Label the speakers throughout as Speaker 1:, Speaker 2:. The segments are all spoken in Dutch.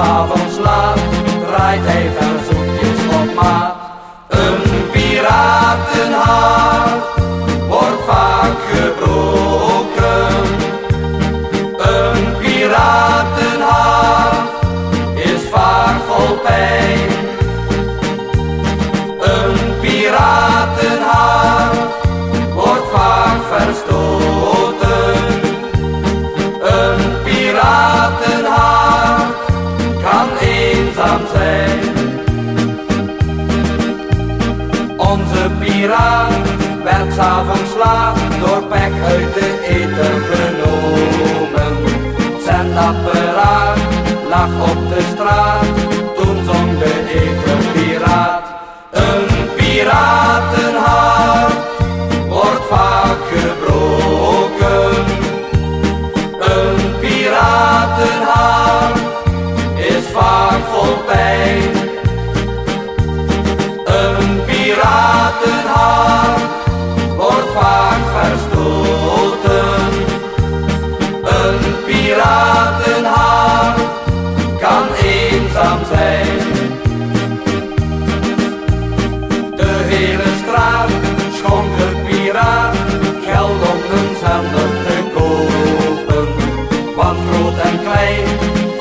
Speaker 1: s'avonds laat draait hij Onze piraat werd s'avonds laat door pek uit de eten genomen. Zijn apparaat lag op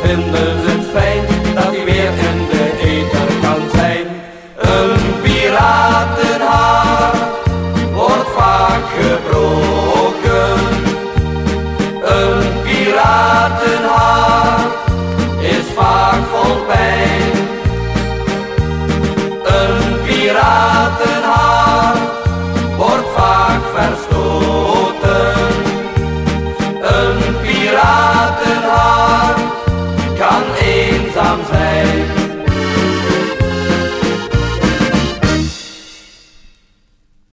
Speaker 1: vinden het fijn dat hij weer in de eter kan zijn. Een piratenhaar wordt vaak gebroken. Een piratenhaar is vaak vol pijn. Een piratenhaar wordt vaak verstoten. Een